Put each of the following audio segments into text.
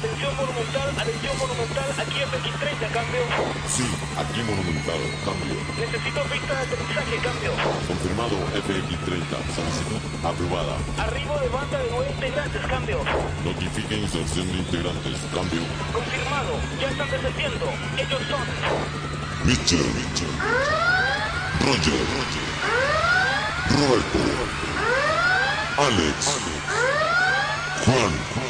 Atención monumental, atención monumental, aquí FX30, cambio. Sí, aquí Monumental, cambio. Necesito pista de aterrizaje, cambio. Confirmado FX30, solicitud aprobada. Arribo de banda de nueve integrantes, cambio. Notifique inserción de integrantes, cambio. Confirmado, ya están descendiendo. Ellos son Mitchell, Roger, Roberto, Alex, Juan,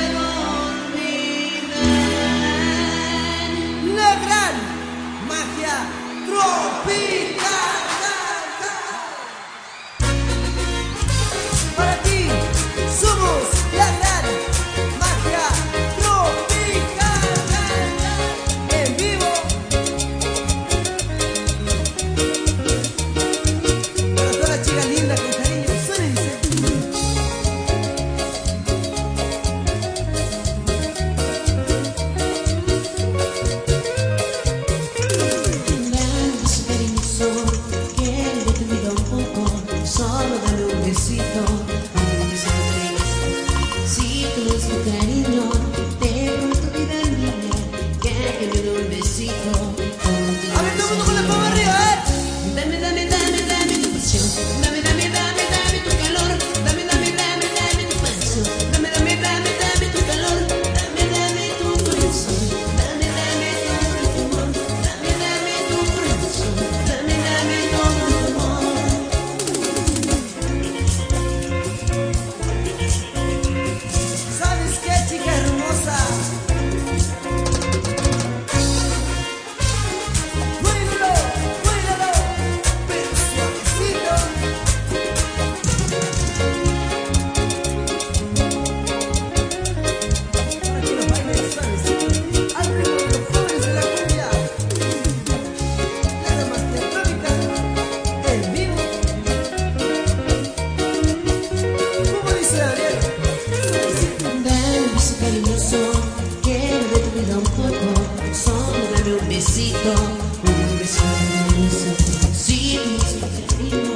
Flow cariñoso, quiero de tu vida un poco, solo dame un besito, un beso cariñoso, sí, un beso cariñoso.